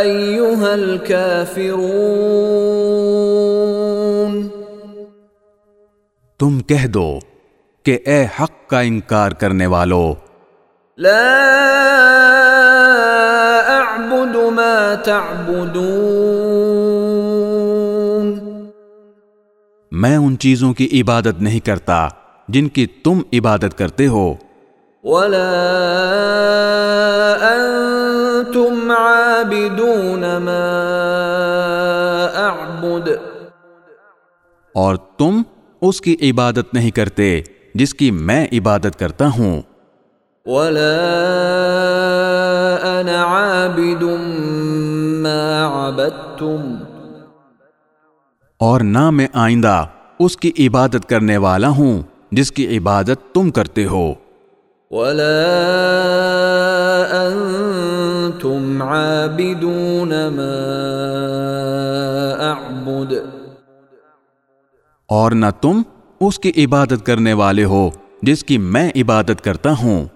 ایوہا الكافرون. تم کہہ دو کہ اے حق کا انکار کرنے والو۔ لا اعبد ما تعبدون. میں ان چیزوں کی عبادت نہیں کرتا جن کی تم عبادت کرتے ہو۔ ولا انتم عابدون ما اعبد اور تم اس کی عبادت نہیں کرتے جس کی میں عبادت کرتا ہوں۔ ولا انا عابد ما عبدتم۔ اور نہ میں آئندہ اس کی عبادت کرنے والا ہوں جس کی عبادت تم کرتے ہو۔ ولا عابدون ما اعبد اور نہ تم اس کی عبادت کرنے والے ہو جس کی میں عبادت کرتا ہوں۔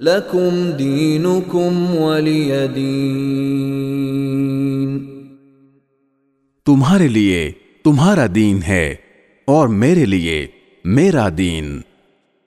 لکم دینکم ولی دین۔ تمہارے لیے تمہارا دین ہے اور میرے لیے میرا دین۔